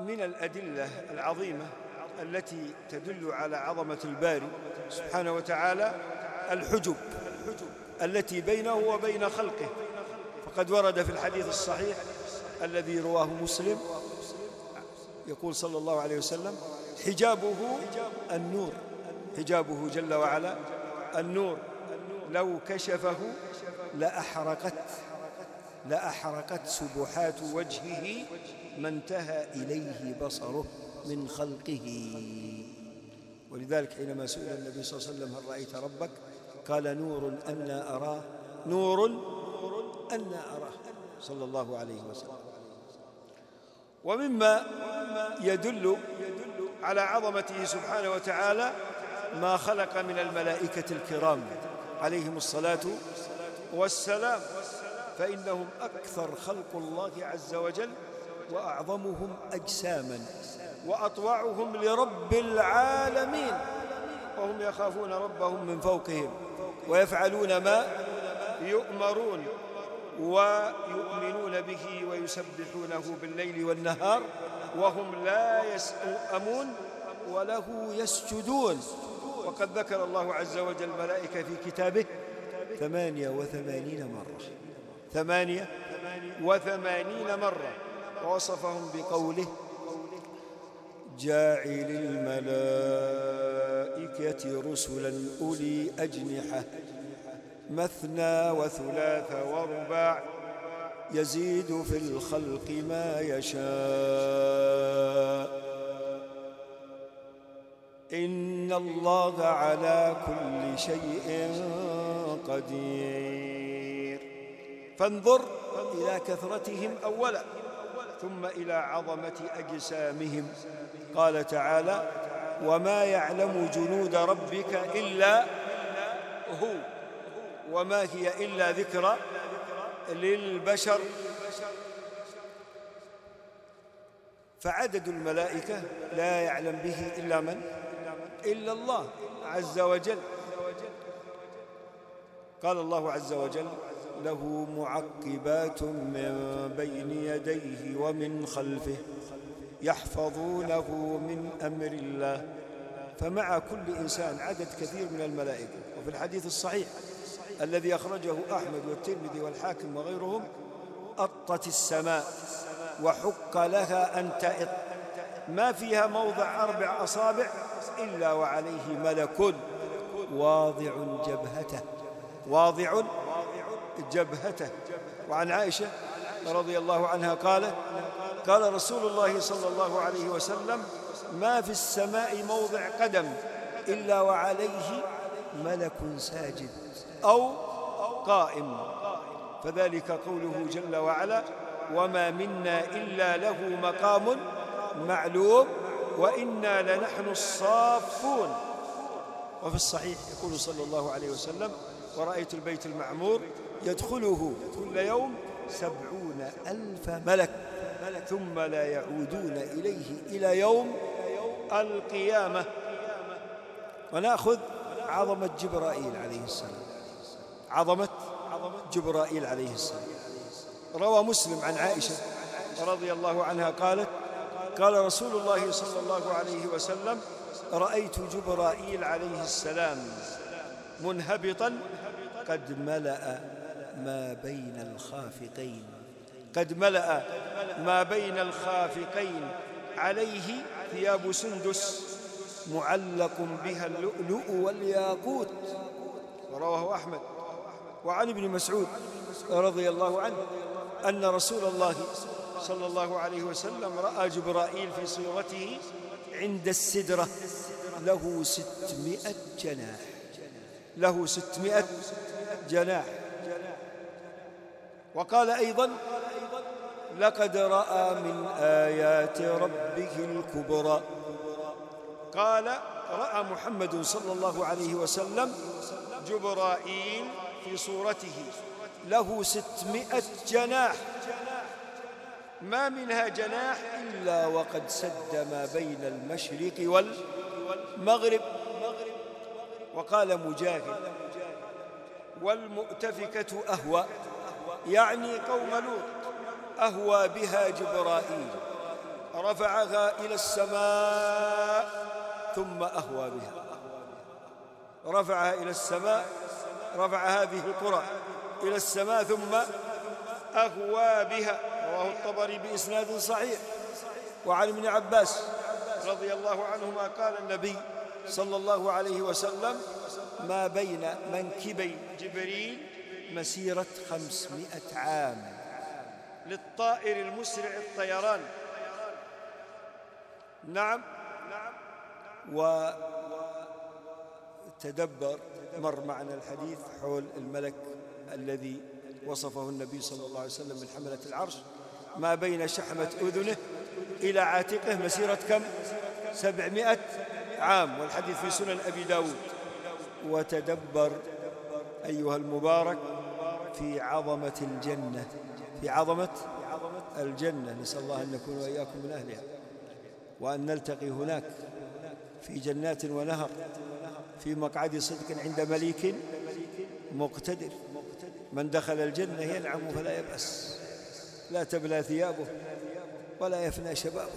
ومن الأدلة العظيمة التي تدل على عظمة الباري سبحانه وتعالى الحجب التي بينه وبين خلقه. فقد ورد في الحديث الصحيح الذي رواه مسلم يقول صلى الله عليه وسلم حجابه النور حجابه جل وعلا النور لو كشفه لأحرقت لأحرقت سبحات وجهه ما انتهى إليه بصره من خلقه. ولذلك حينما سئل النبي صلى الله عليه وسلم هل رأيت ربك قال نور أنا أراه. نور أنا أراه صلى الله عليه وسلم. ومما يدل على عظمته سبحانه وتعالى ما خلق من الملائكة الكرام عليهم الصلاة والسلام. فإنهم أكثر خلق الله عز وجل وأعظمهم أجساما وأطوعهم لرب العالمين وهم يخافون ربهم من فوقهم ويفعلون ما يؤمرون ويؤمنون به ويسبحونه بالليل والنهار وهم لا يسأمون وله يسجدون. وقد ذكر الله عز وجل الملائكة في كتابه ثمانية وثمانين مرة. ثمانية وثمانين مرة. ووصفهم بقوله جاعل الملائكة رسلا أولي أجنحة مثنى وثلاث ورباع يزيد في الخلق ما يشاء. إن الله على كل شيء قدير. فانظر إلى كثرتهم أولا ثم إلى عظمة أجسامهم. قال تعالى وما يعلم جنود ربك إلا هو وما هي إلا ذكرى للبشر. فعدد الملائكة لا يعلم به إلا من؟ إلا الله عز وجل. قال الله عز وجل له معقبات من بين يديه ومن خلفه يحفظونه من أمر الله. فمع كل إنسان عدد كثير من الملائكة. وفي الحديث الصحيح الذي أخرجه أحمد والترمذي والحاكم وغيرهم أطت السماء وحق لها أن تئط ما فيها موضع أربع أصابع إلا وعليه ملك واضع جبهته. واضع جبهته. وعن عائشة رضي الله عنها قالت قال رسول الله صلى الله عليه وسلم ما في السماء موضع قدم إلا وعليه ملك ساجد أو قائم. فذلك قوله جل وعلا وما منا إلا له مقام معلوم وإنا لنحن الصافون. وفي الصحيح يقول صلى الله عليه وسلم ورأيت البيت المعمور يدخله كل يوم سبعون ألف ملك. ثم لا يعودون إليه إلى يوم القيامة. ونأخذ عظمة جبرائيل عليه السلام. عظمة جبرائيل عليه السلام. روى مسلم عن عائشة رضي الله عنها قالت قال رسول الله صلى الله عليه وسلم رأيت جبرائيل عليه السلام منهبطا قد ملأ ما بين الخافقين. قد ملأ ما بين الخافقين. عليه ثياب سندس معلق بها اللؤلؤ والياقوت. ورواه أحمد. وعن ابن مسعود رضي الله عنه أن رسول الله صلى الله عليه وسلم رأى جبرائيل في صورته عند السدرة. له ستمائة جناح. له ستمائة جناح. وقال أيضا لقد رأى من آيات ربه الكبرى. قال رأى محمد صلى الله عليه وسلم جبرائيل في صورته له ستمائة جناح. ما منها جناح إلا وقد سد ما بين المشرق والمغرب. وقال مجاهد والمؤتفكة أهوى. يعني قوم لوط أهوى بها جبرائيل رفعها إلى السماء ثم أهوى بها. رفعها إلى السماء رفع هذه القرى إلى السماء ثم أهوى بها. رواه الطبري بإسناد صحيح. وعن ابن عباس رضي الله عنهما قال النبي صلى الله عليه وسلم ما بين منكبي جبريل مسيرة خمسمائة عام. للطائر المسرع الطيران. نعم. وتدبر مر معنا الحديث حول الملك الذي وصفه النبي صلى الله عليه وسلم من حملة العرش. ما بين شحمة أذنه إلى عاتقه مسيرة كم؟ سبعمائة عام. والحديث في سنن أبي داود. وتدبر أيها المبارك في عظمة الجنة في عظمة الجنة. نسأل الله أن نكون وإياكم من أهلها وأن نلتقي هناك في جنات ونهر في مقعد صدق عند مليك مقتدر. من دخل الجنة ينعم فلا يبأس لا تبلى ثيابه ولا يفنى شبابه.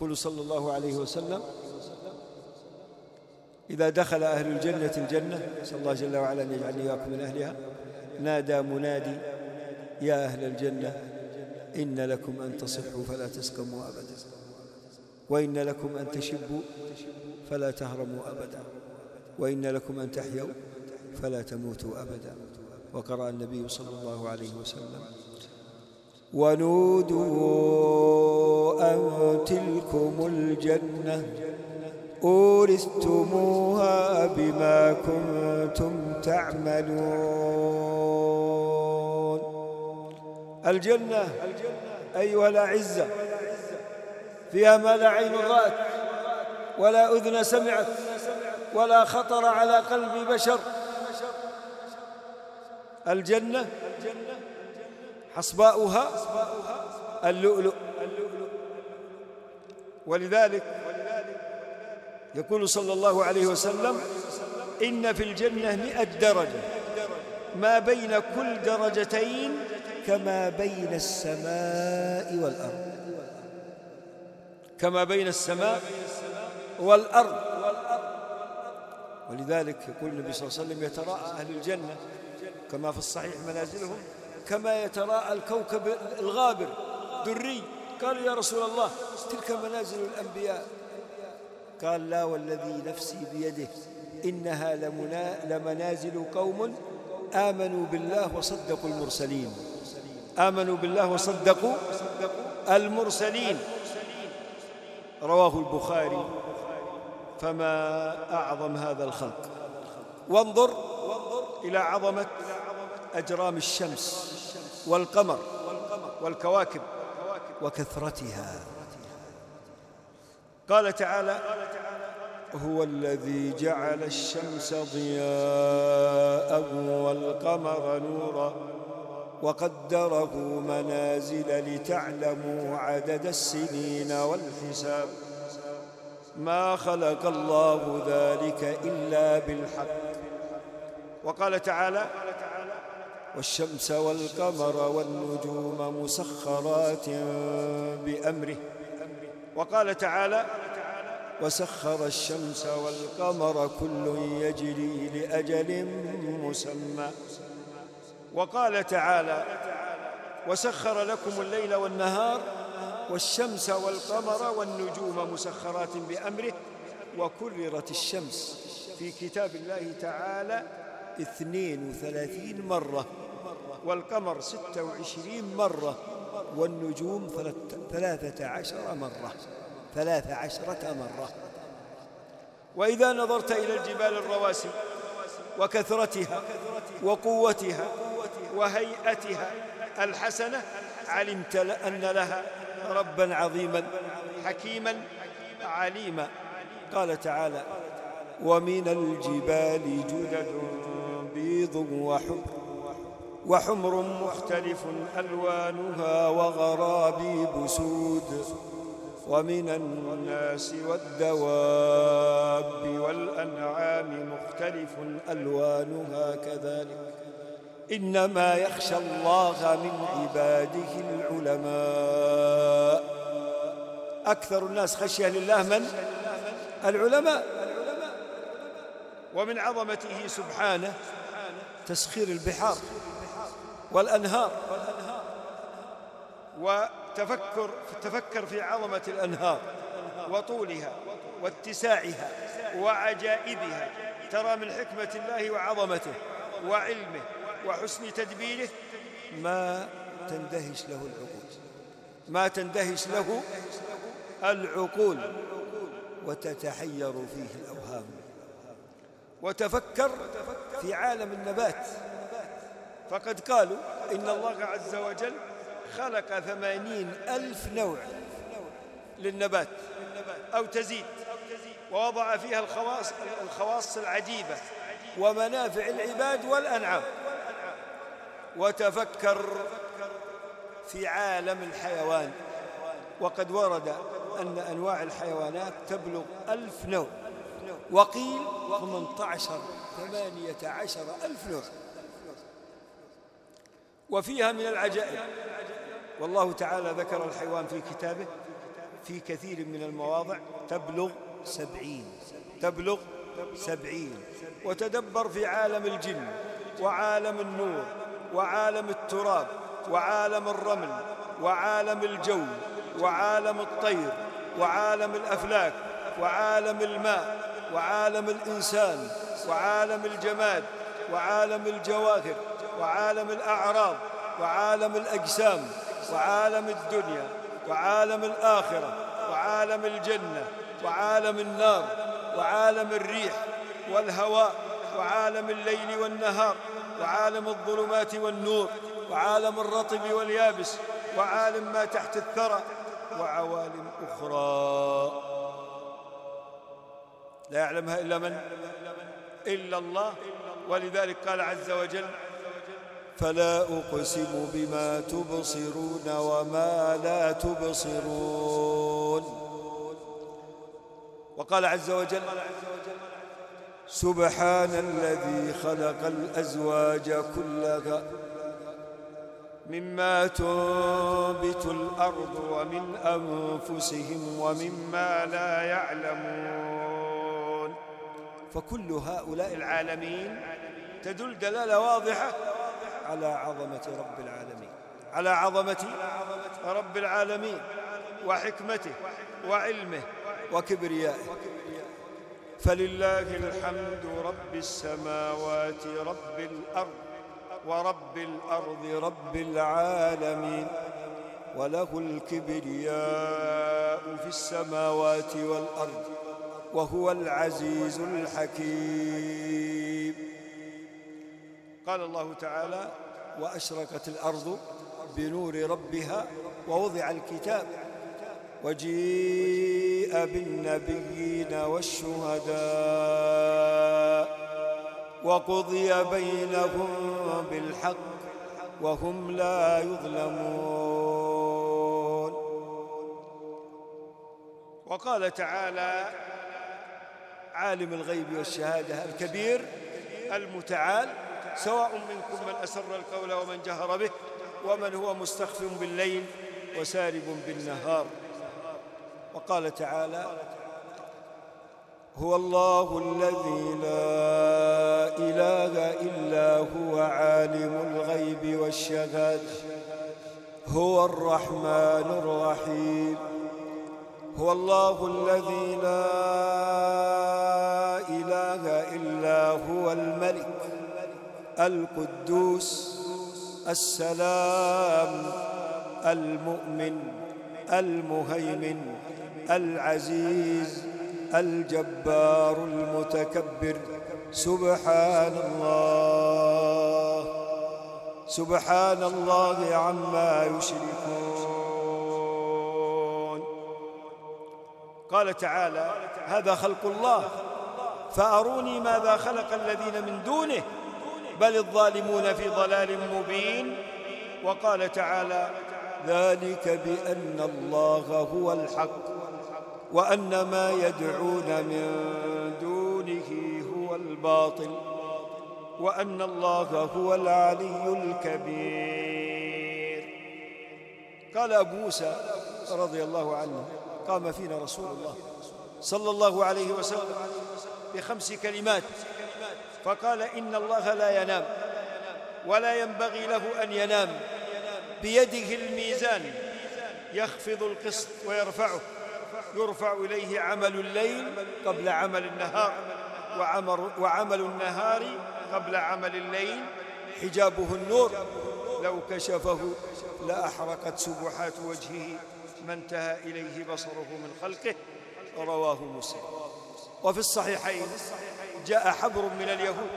قل صلى الله عليه وسلم. إذا دخل أهل الجنة الجنة نسأل الله جل وعلا أن يجعلني إياكم من أهلها. نادى منادي يا أهل الجنة إن لكم أن تصحوا فلا تسقموا أبدا وإن لكم أن تشبوا فلا تهرموا أبدا وإن لكم أن تحيوا فلا تموتوا أبدا. وقرأ النبي صلى الله عليه وسلم ونودوا أن تلكم الجنة أورثتموها بما كنتم تعملون. الجنة أيها الأعزة فيها ما لا عين رأت ولا أذن سمعت ولا خطر على قلب بشر. الجنة حصباؤها اللؤلؤ. ولذلك يقول صلى الله عليه وسلم إن في الجنة مئة درجة ما بين كل درجتين كما بين السماء والأرض. كما بين السماء والأرض. ولذلك يقول النبي صلى الله عليه وسلم يتراءى أهل الجنة كما في الصحيح منازلهم كما يتراءى الكوكب الغابر دري. قالوا يا رسول الله تلك منازل الأنبياء. قال لا والذي نفسي بيده إنها لمنازل قوم آمنوا بالله وصدقوا المرسلين. آمنوا بالله وصدقوا المرسلين. رواه البخاري. فما أعظم هذا الخلق؟ وانظر إلى عظمة أجرام الشمس والقمر والكواكب وكثرتها. قال تعالى هو الذي جعل الشمس ضياء والقمر نورا وقدره منازل لتعلموا عدد السنين والحساب. ما خلق الله ذلك إلا بالحق. وقال تعالى والشمس والقمر والنجوم مسخرات بأمره. وقال تعالى وسخر الشمس والقمر كل يجري لأجل مسمى. وقال تعالى وسخر لكم الليل والنهار والشمس والقمر والنجوم مسخرات بأمره وكررت الشمس في كتاب الله تعالى اثنين وثلاثين مرة والقمر ستة وعشرين مرة والنجوم ثلاثة عشر مرة. ثلاث عشرة مرة. وإذا نظرت إلى الجبال الرواسي وكثرتها وقوتها وهيئتها الحسنة علمت أن لها ربا عظيما حكيما عليما. قال تعالى ومن الجبال جدد بيض وحمر وحمر مختلف ألوانها وغرابيب سود. ومن الناس والدواب والأنعام مختلف ألوانها كذلك. إنما يخشى الله من عباده العلماء. أكثر الناس خشية لله من؟ العلماء. ومن عظمته سبحانه تسخير البحار والأنهار. وتفكر تفكر في عظمة الأنهار وطولها واتساعها وعجائبها. ترى من حكمة الله وعظمته وعلمه وحسن تدبيره ما تندهش له العقول. ما تندهش له العقول. وتتحير فيه الأوهام. وتفكر في عالم النبات. فقد قالوا إن الله عز وجل خلق ثمانين ألف نوع للنبات أو تزيد ووضع فيها الخواص, الخواص العجيبة ومنافع العباد والأنعام. وتفكر في عالم الحيوان. وقد ورد أن أنواع الحيوانات تبلغ ألف نوع. وقيل 18 ثمانية عشر ألف نوع. وفيها من العجائب. والله تعالى ذكر الحيوان في كتابه في كثير من المواضع تبلغ سبعين تبلغ سبعين وتدبر في عالم الجن وعالم النور وعالم التراب وعالم الرمل وعالم الجو وعالم الطير وعالم الأفلاك وعالم الماء وعالم الإنسان وعالم الجماد وعالم الجواهر وعالم الأعراض وعالم الأجسام. وعالم الدنيا وعالم الآخرة وعالم الجنة وعالم النار وعالم الريح والهواء وعالم الليل والنهار وعالم الظلمات والنور وعالم الرطب واليابس وعالم ما تحت الثرى وعوالم أخرى. لا يعلمها إلا من؟ إلا الله. ولذلك قال عز وجل فلا أقسم بما تبصرون وما لا تبصرون. وقال عز وجل سبحان الذي خلق الأزواج كلها مما تنبت الأرض ومن أنفسهم ومما لا يعلمون. فكل هؤلاء العالمين تدل دلالة واضحة على عظمة رب العالمين. على عظمة رب العالمين وحكمته وعلمه وكبريائه. فلله الحمد رب السماوات رب الأرض ورب الأرض رب العالمين. وله الكبرياء في السماوات والأرض وهو العزيز الحكيم. قال الله تعالى وأشرقت الأرض بنور ربها ووضع الكتاب وجيء بالنبيين والشهداء وقضي بينهم بالحق وهم لا يظلمون. وقال تعالى عالم الغيب والشهادة الكبير المتعال سواء منكم من أسر القول ومن جهر به ومن هو مستخف بالليل وسارب بالنهار. وقال تعالى هو الله الذي لا إله إلا هو عالم الغيب والشهادة. هو الرحمن الرحيم. هو الله الذي لا إله إلا هو الملك. القدوس السلام المؤمن المهيمن العزيز الجبار المتكبر. سبحان الله سبحان الله عما يشركون. قال تعالى هذا خلق الله فأروني ماذا خلق الذين من دونه بل الظالمون في ضلال مبين. وقال تعالى ذلك بأن الله هو الحق وأن ما يدعون من دونه هو الباطل وأن الله هو العلي الكبير. قال أبو موسى رضي الله عنه قام فينا رسول الله صلى الله عليه وسلم بخمس كلمات فقال إن الله لا ينام ولا ينبغي له أن ينام بيده الميزان يخفض القسط ويرفعه يرفع إليه عمل الليل قبل عمل النهار وعمل, وعمل النهار قبل عمل الليل حجابه النور لو كشفه لأحرقت سبحات وجهه ما انتهى إليه بصره من خلقه رواه مسلم. وفي الصحيحين جاء حبر من اليهود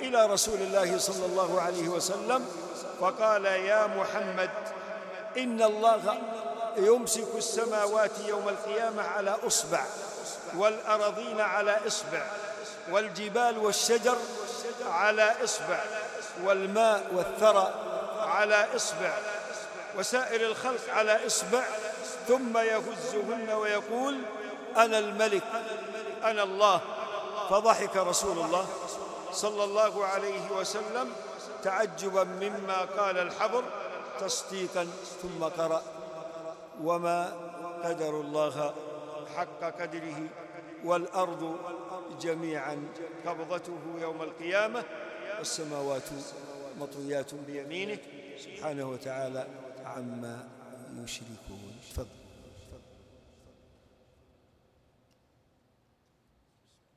إلى رسول الله صلى الله عليه وسلم فقال يا محمد إن الله يمسك السماوات يوم القيامة على أصبع والأراضين على إصبع والجبال والشجر على إصبع والماء والثرى على إصبع وسائر الخلق على إصبع ثم يهزهن ويقول أنا الملك أنا الله. فضحك رسول الله صلى الله عليه وسلم تعجبا مما قال الحبر تصديقا ثم قرأ وما قدر الله حق قدره والأرض جميعا قبضته يوم القيامة والسماوات مطويات بيمينه سبحانه وتعالى عما يشركون تفضل.